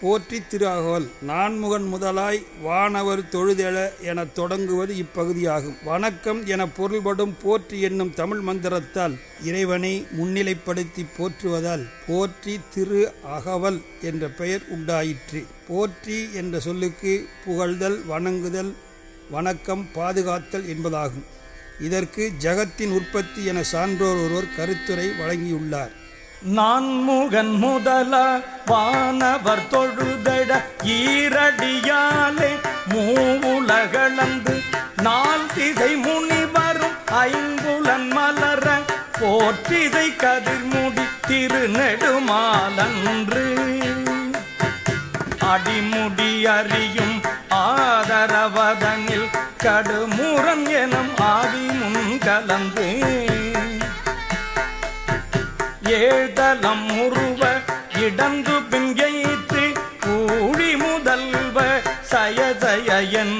போற்றி திரு அகவல் நான்முகன் முதலாய் வானவர் தொழுதெழ எனத் தொடங்குவது இப்பகுதியாகும். வணக்கம் என பொருள்படும் போற்றி என்னும் தமிழ் மந்திரத்தால் இறைவனை முன்னிலைப்படுத்தி போற்றுவதால் போற்றி திரு அகவல் என்ற பெயர் உண்டாயிற்று. போற்றி என்ற சொல்லுக்கு புகழ்தல் வணங்குதல் வணக்கம் பாதுகாத்தல் என்பதாகும். இதற்கு ஜகத்தின் உற்பத்தி என சான்றோர் ஒருவர் கருத்துரை வழங்கியுள்ளார். நான் முகன் முதல வானவர் தொழுதட ஈரடியாலே மூவுலகளந்து நால் திசை முனிவரும் ஐம்புலன் மலர போற்றிசை கதிர்முடி திருநெடுமாலன்று. அடிமுடி அறியும் ஆதரவதனில் கடுமுரம் எனும் ஆதி முன் கலந்தேன் ஏழ்தலம் உருவ இடந்து பின் கூழி முதல்வ சயதய என்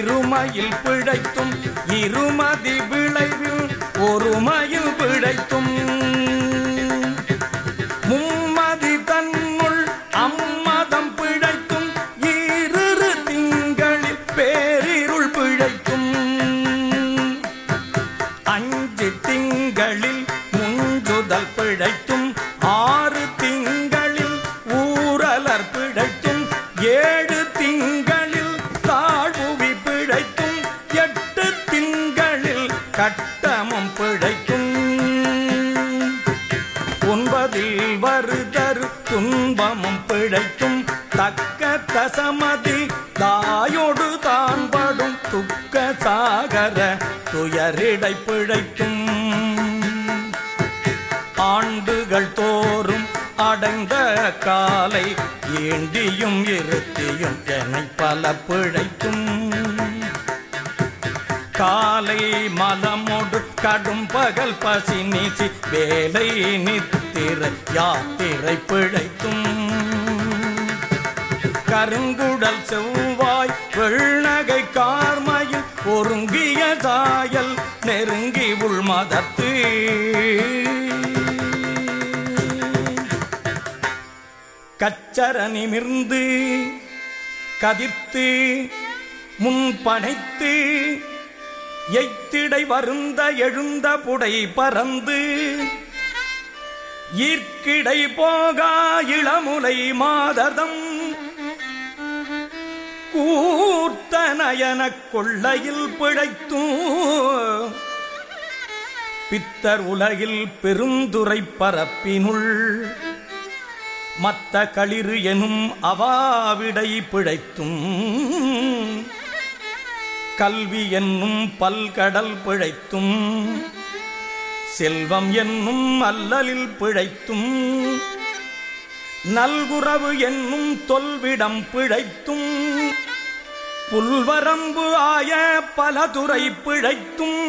இருமையில் பிழைத்தும் இருமதி விளைவில் ஒருமையில் பிழைத்தும். மும்மதி தன்னுள் அம்மதம் பிழைத்தும் இரு திங்களில் பேரிருள் பிழைக்கும் அஞ்சு திங்களில் முஞ்சுதல் பிழைத்தும் ஆறு திங்களில் ஊரலர் பிழைத்தும் ஏழு சமதி தாயோடு தான் படும் துக்க சாகர துயரிடை பிழைக்கும். ஆண்டுகள் தோறும் அடைந்த காலை ஏண்டியும் இருத்தியும் என்னை பல பிழைக்கும். காலை மலமோடு கடும் பகல் பசி நீசி வேலை நித்திர யாத்திரை பிழைக்கும். கருங்குடல் செவ்வாய் வெள்நகை கார்மையில் ஒருங்கிய தாயல் நெருங்கி உள்மதத்து. கச்சர நிமிர்ந்து கதிர்த்து முன்பனைத்து எய்த்திடை வருந்த எழுந்த புடை பறந்து ஈர்க்கிடை போகா இளமுலை மாததம் கூர்த்தனயன கொள்ளையில் பிழைத்தும். பித்தர் உலகில் பெருந்துரை பரப்பினுள் மத்த களிறு எனும் அவாவிடை பிழைத்தும். கல்வி என்னும் பல்கடல் பிழைத்தும். செல்வம் என்னும் அல்லலில் பிழைத்தும். நல்குறவு என்னும் தொல்விடம் பிழைத்தும். புல்வரம்பு ஆய பல துறை பிழைத்தும்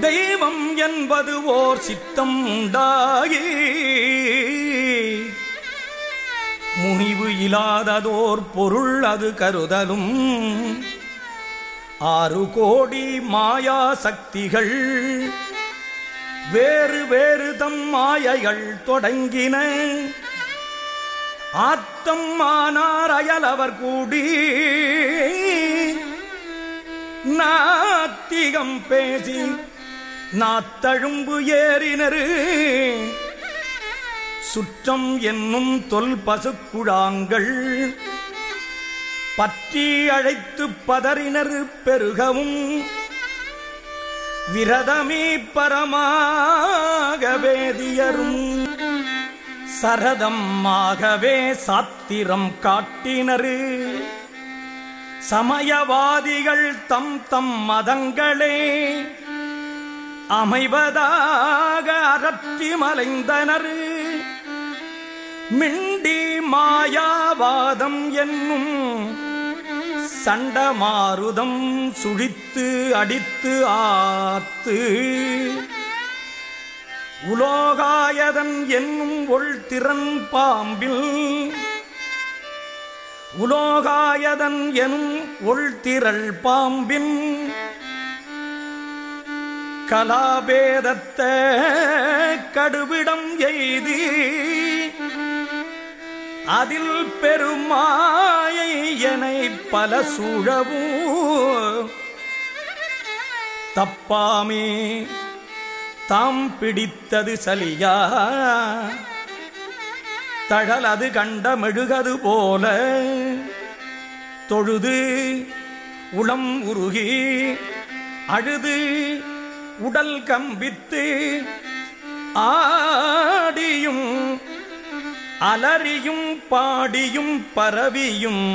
தெய்வம் என்பது ஓர் சித்தம் உண்டாகி முனிவு இல்லாததோர் பொருள் அது கருதலும். ஆறு கோடி மாயா சக்திகள் வேறு வேறு தம் மாயைகள் தொடங்கின. ஆத்தம் மானார் அயலவர் கூடி நாத்திகம் பேசி நாத்தழும்பு ஏறினரு. சுற்றம் என்னும் தொல் பசுக்குழாங்கள் பற்றி அழைத்து பதறினர் பெருகவும் விரதமே பரமாக வேதியரும் சரதம் சாத்திரம் காட்டினரு. சமயவாதிகள் தம் தம் மதங்களே அமைவதாக அரற்றி மலைந்தனர். மிண்டி மாயாவாதம் என்னும் சண்டமாருதம் சுழித்து அடித்து ஆத்து. உலோகாயதன் என்னும் ஒள் திறன் பாம்பில். உலோகாயதன் எனும் ஒள்திரள் பாம்பின். கலாபேதத்த கடுவிடம் எய்தி. அதில் பெருமாயை என பல சூழவும் தப்பாமே தாம் பிடித்தது சலியா. தழலது கண்ட மெழுகது போல. தொழுது உளம் உருகி அழுது உடல் கம்பித்து ஆடியும் அலறியும் பாடியும் பரவியும்.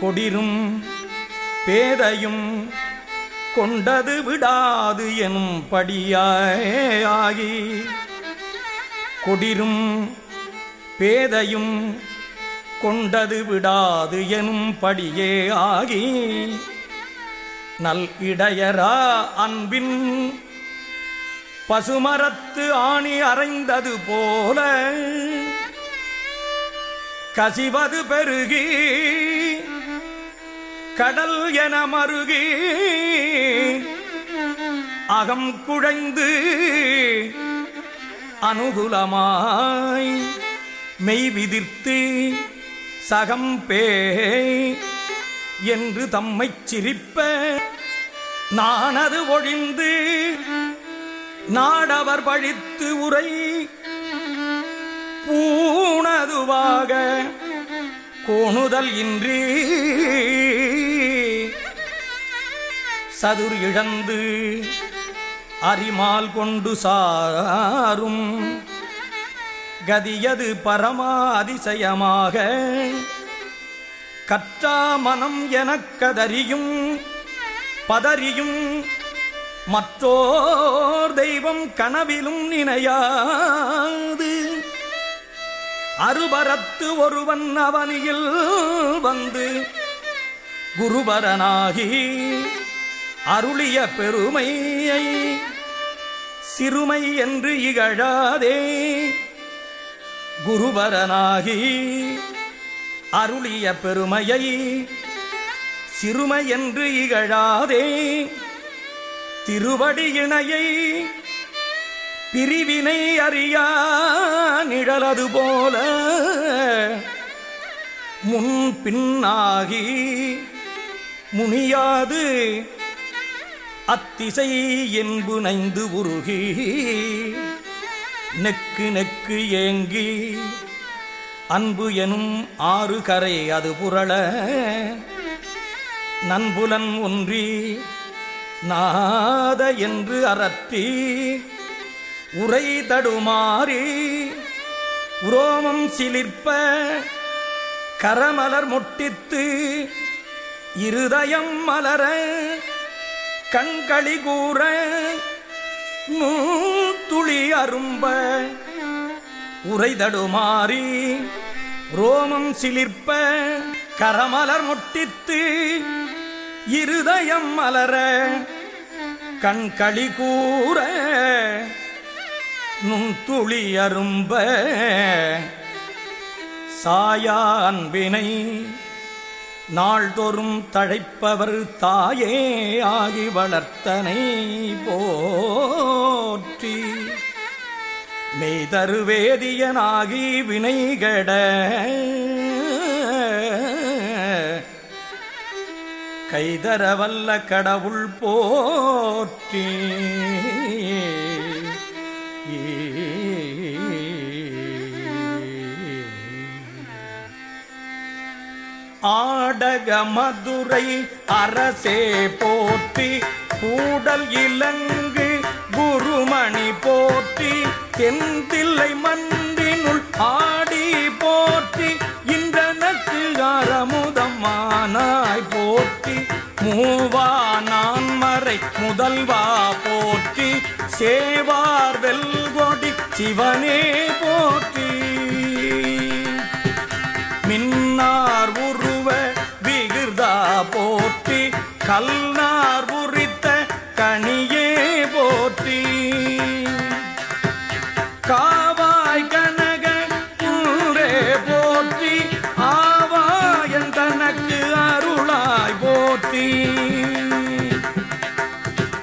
கொடிரும் பேதையும் கொண்டது விடாது எனும் படியாகி கொடிரும் பேதையும் கொண்டது விடாது எனும் படியே ஆகி. நல் இடையரா அன்பின் பசுமரத்து ஆணி அறைந்தது போல கசிவது பெருகி. கடல் என மருகி அகம் குழைந்து அனுகுலமாய் மெய் விதிர்த்து சகம் பே என்று தம்மைச் சிரிப்ப நானது ஒழிந்து நாடவர் பழித்து உரை பூணதுவாக கோணுதல் இன்றி சதுர் இழந்து அரிமால் கொண்டு சாரும். கதியது பரமா அதிசயமாக கற்றா மனம் எனக்கதறியும் பதறியும். மற்றோர் தெய்வம் கனவிலும் நினையாது. அருபரத்து ஒருவன் அவனியில் வந்து குருபரனாகி அருளிய பெருமையை சிறுமை என்று இகழாதே. குருபரனாகி அருளிய பெருமையை சிறுமை என்று இகழாதே. திருவடி இணையை பிரிவினை அறியா நிழலது போல முன் பின்னாகி முனியாது அத்திசை என்பு நைந்து உருகி நெக்கு நெக்கு ஏங்கி அன்பு எனும் ஆறு கரை அது புரள நண்புலன் ஒன்றி நாத என்று அறத்தி உரை தடுமாறி உரோமம் சிலிர்ப்ப கரமலர் முட்டித்து இருதயம் மலர கண்களி கூற நூத்துளி அரும்ப உரைதடுமாறி ரோமம் சிலிர்ப்ப கரமலர் முட்டித்து இருதயம் மலர கண்களி கூற நுண்துளி அரும்ப சாயா அன்பினை நாள்தோறும் தழைப்பவர் தாயே ஆகி வளர்த்தனை போற்றி. மெய்தருவேதியனாகி வினைகட கைதரவல்ல கடவுள் போற்றி. ஆடக மதுரை அரசே போற்றி கூடல் இலங்கு குருமணி போற்றி தென்தில்லை மன்றினுள் ஆடி போற்றி இன்றனக்கு ஆரமுதமானாய் போற்றி மூவா நான் மறை முதல்வா போற்றி சேவார் வெல்கொடி சிவனே போற்றி. மின்னா கல்லார் உரித்த கனியே போற்றி. காவாய் கனக குன்றே போற்றி. ஆவாயன் தனக்கு அருளாய் போற்றி.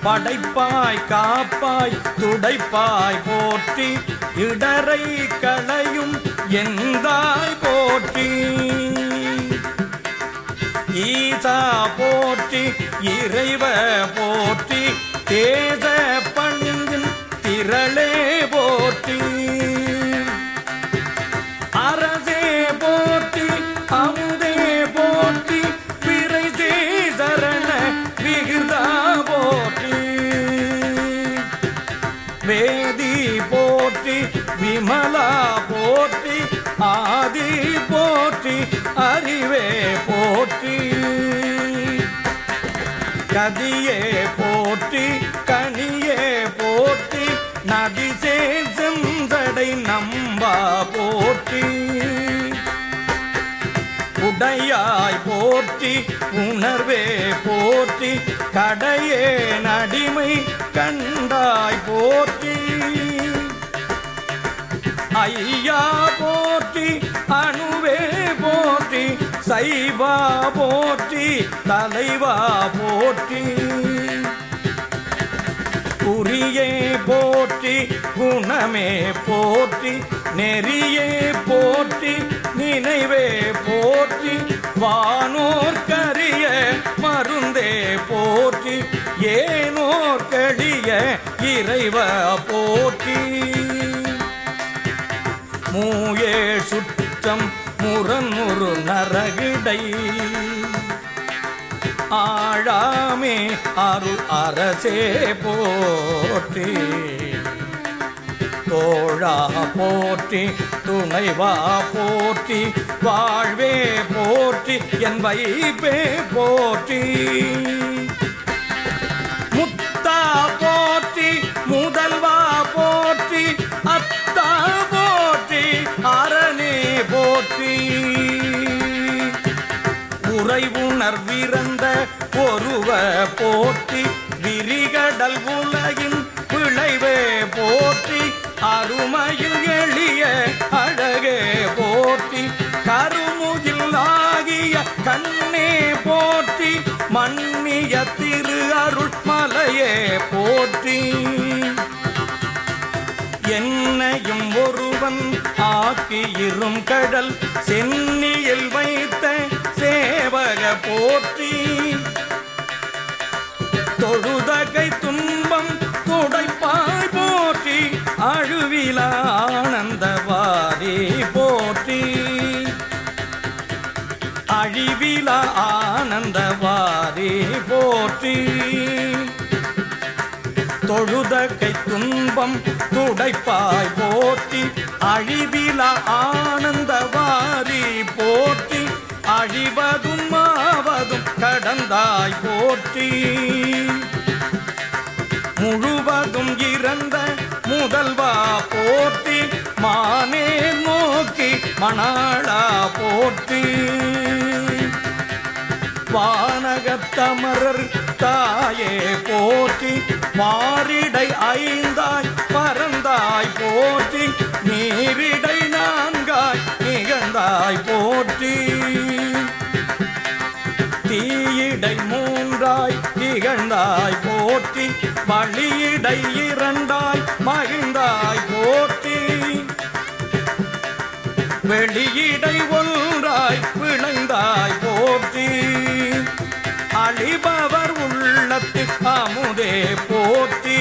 படைப்பாய் காப்பாய் துடைப்பாய் போற்றி. இடரை களையும் எந்தாய் போற்றி. ஈசா போற்றி இறைவ போற்றி தேச பணிந்தின் திரளே ஆதி போற்றி விமலா போற்றி ஆதி போற்றி அறிவே போற்றி. கதியே போற்றி கனியே போற்றி நதிசே செந்தடை நம்பா போற்றி. உடையாய் போற்றி உணர்வே போற்றி கடையே நடிமை கண்டாய் போற்றி. ஐயா போற்றி அணுவே போற்றி சைவா போற்றி தலைவா போற்றி. குறியே போற்றி குணமே போற்றி நெறியே போற்றி நினைவே போற்றி வானோர்க்கரிய மருந்தே போற்றி ஏனோர்க்கடிய இறைவ போற்றி. மூயே சுற்றம் முரண்முறு நரகிடை. ஆழாமே அருள் அரசே போற்றி. தோழா போற்றி துணைவா போற்றி வாழ்வே போற்றி என் வைப்பே போற்றி. முத்தா போற்றி முதல்வா போற்றி அத்தா போற்றி அரணே போற்றி. உறைவுணர்விறந்த ஒருவ போற்றி விரிகடல் போற்றி கருமுகில் ஆகிய கண்ணே போற்றி மன்னிய திரு அருள்மலையே போற்றி. என்னையும் ஒருவன் ஆக்கியிரும் கடல் சென்னியில் வைத்த சேவக போற்றி. அகில ஆனந்த வாரி போற்றி. தொழுத கை துன்பம் துடைப்பாய் போற்றி. அழிவில ஆனந்த வாரி போற்றி. அழிவதும் மாவதும் கடந்தாய் போற்றி. முழுவதும் இறந்த முதல்வா போற்றி. மானே நோக்கி மணாளா போற்றி. வானகத்தமரர் தாயே போற்றி மாறிடை ஐந்தாய் பரந்தாய் போற்றி நீரிடை நான்காய் நிகழ்ந்தாய் போற்றி. தீயிடை மூன்றாய் திகழ்ந்தாய் போற்றி வழியிடை இரண்டாய் மகிழ்ந்தாய் போற்றி. வெளியிடை ஒன்றாய் விளைந்தாய் போற்றி. அழிபவர் உள்ளத்து அமுதே போற்றி.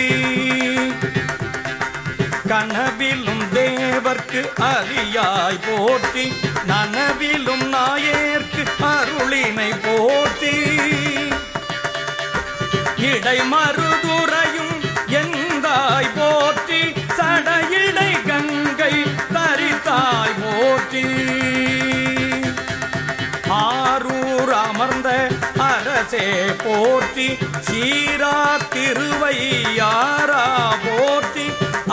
கனவிலும் தேவர்க்கு அரியாய் போற்றி. நனவிலும் நாயேற்கு அருளினை போற்றி. இடை அரசே போற்றி சீரா திருவையாரா போற்றி.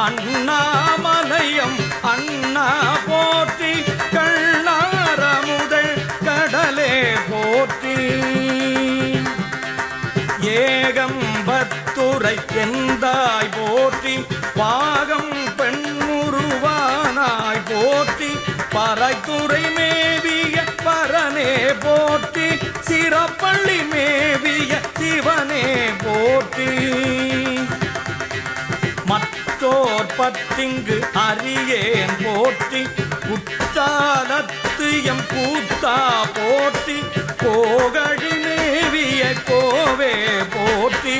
அண்ணாமலையம் அண்ணா போற்றி கண்ணார முதல் கடலே போற்றி. ஏகம்பத்துரை எந்தாய் போற்றி பாகம் பெண்முருவானாய் போற்றி. பறைத்துறை சிவனே போற்றி சிறப்பள்ளி மேவிய சிவனே போற்றி. மற்றோர் பத்திங்கு அறியேன் போற்றி குற்றாலத்து எம் கூத்தா போற்றி கோகழி மேவிய கோவே போற்றி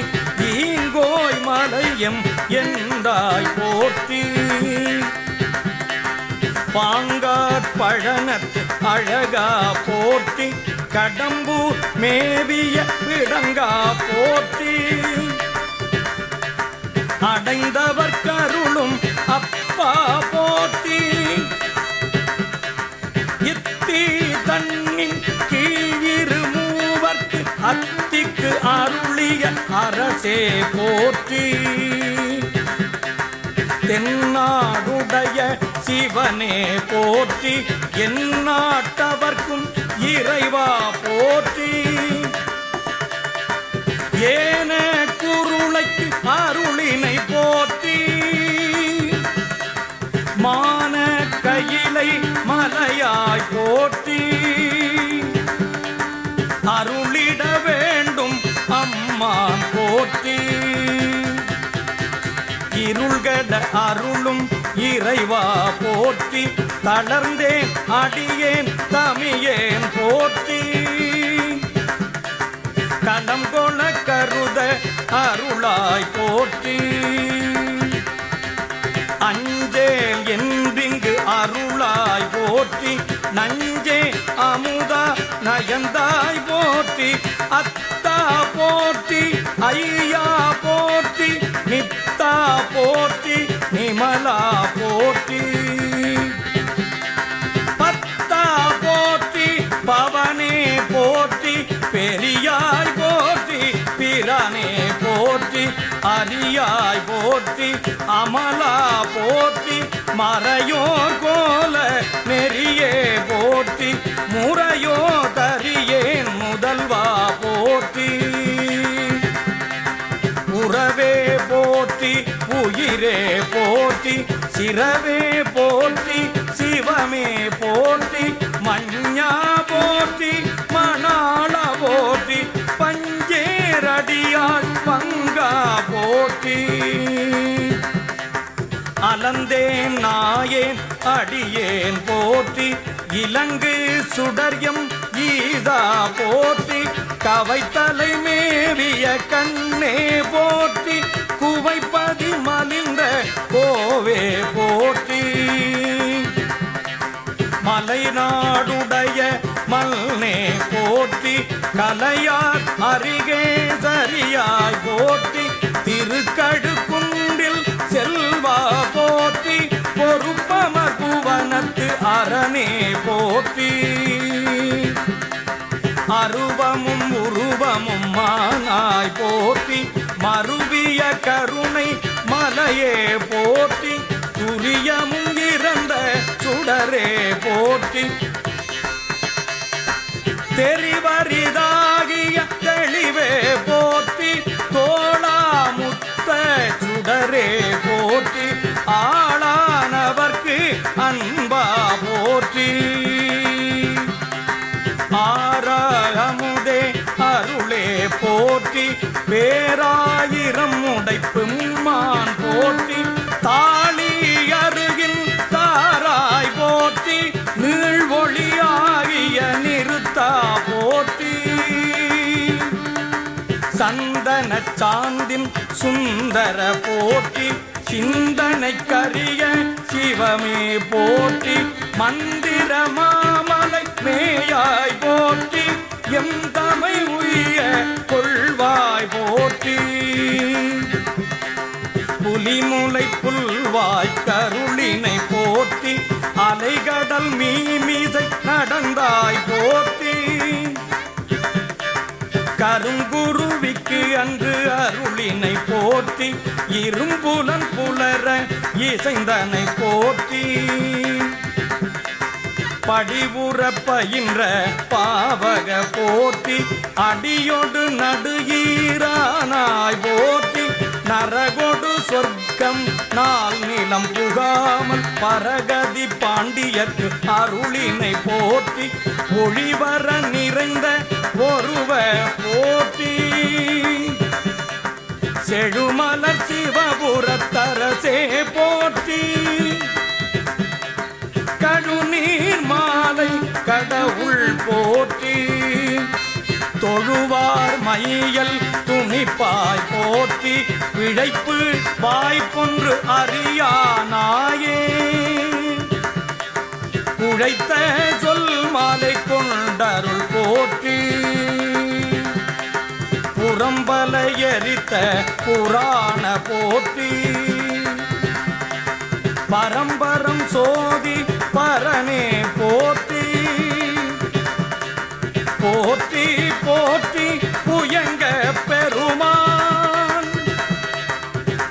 ஈங்கோய் மலையம் என்றாய் போற்றி. பாங்கார் பழனத்து அழகா போ போற்றி கடம்பூர் மேவிய விடங்கா போற்றி அடைந்தவர் கருளும் அப்பா போற்றி இத்தி தன்னின் கீழிரு மூவர்க்கு அத்திக்கு அருளிய அரசே போற்றி. தென்னாடுடைய சிவனே போற்றி எந்நாட்டவர்க்கும் இறைவா போற்றி. ஏன குருளைக்கு அருளினை போற்றி. மான கையிலை மலையாய் போற்றி. அருளிட வேண்டும் அம்மான் போற்றி. இருள்கட அருளும் இறைவா போற்றி தளர்ந்தேன் அடியேன் தமியேன் போற்றி. கடம் கொள கருத அருளாய் போற்றி. அஞ்சேல் என்றிங்கு அருளாய் போற்றி. நஞ்சே அமுதா நயந்தாய் போற்றி. அத்தா போற்றி ஐயா போற்றி. நித்தா போ போற்றி அமலா போற்றி மறையோ கோல நெறியே போற்றி முறையோ தரியேன் முதல்வா போற்றி. உறவே போற்றி உயிரே போற்றி சிறவே போற்றி சிவமே போற்றி மஞ்சா போற்றி மணாள போற்றி பஞ்சேரடியால் பங்கா போற்றி. அலந்தேன் நாயேன் அடியேன் போற்றி. இலங்கு சுடர்யம் ஈதா போற்றி. கவைத்தலை மேவிய கண்ணே போற்றி. குவைப்பதி மலிந்த கோவே போற்றி. மலை நாடுடைய கண்ணே போற்றி கலையார் அருகே சரியாய் போற்றி திருக்கழுக்குண்டில் செல்வா போற்றி பொறுப்பமர் புவனத்து அரணே போற்றி. அருவமும் உருவமும் மானாய் போற்றி மருவிய கருணை மலையே போற்றி துரியமும் இறந்த சுடரே போற்றி தெரிவரிதாகிய தெளிவே போற்றி தோளாமுத்த சுடரே போற்றி ஆளானவர்க்கு அன்பா போற்றி. ஆறாமுதே அருளே போற்றி பேராயிரம் உடைப்பு சாந்தின் சுந்தர போற்றி சிந்தனை கரிய சிவமே போற்றி மந்திர மாமலை மேயாய் போற்றி எம் தமை உய கொள்வாய் போற்றி. புலிமுலை புல்வாய் கருளினை போற்றி அலைகடல் மீமிசை நடந்தாய் போற்றி. கருங்குருவிக்கு அன்று அருளினை போற்றி இரும்புலன் புலர இசைந்தனை போற்றி. படிவுற பயின்ற பாவக போற்றி அடியோடு நடுகீரானாய் போற்றி. நரகோடு சொர்க்கம் நாள் நிலம் புகாமல் பரகதி பாண்டியர்க்கு அருளினை போற்றி. ஒளிவர நிறைந்த ஒருவ போற்றி. செழுமலர் சிவபுரத்தரசே போற்றி. கழுநீர் மாலை கடவுள் போற்றி. தொழுவார் மையல் துணிப்பாய் போற்றி. பிழைப்பு வாய்ப்பொன்று அறியானாயே. உழைத்த சொல் மாலை கொண்டருள் போற்றி. எரித்த புராண போற்றி. பரம்பரம் சோதி பரனே போற்றி. போற்றி போற்றி புயங்க பெருமான்.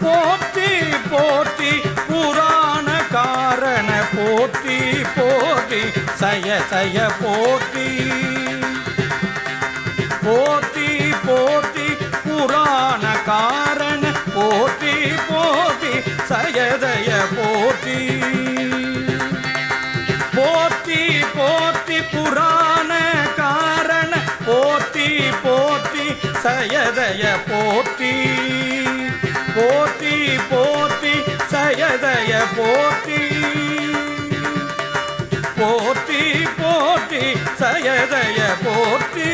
போற்றி போற்றி புராண காரண போற்றி. போற்றி சய சய போற்றி. போற்றி. போற்றி போற்றி புராண காரண. போற்றி போற்றி சயதய போற்றி. போற்றி போற்றி சயதய போற்றி. போற்றி போற்றி சயதய போற்றி.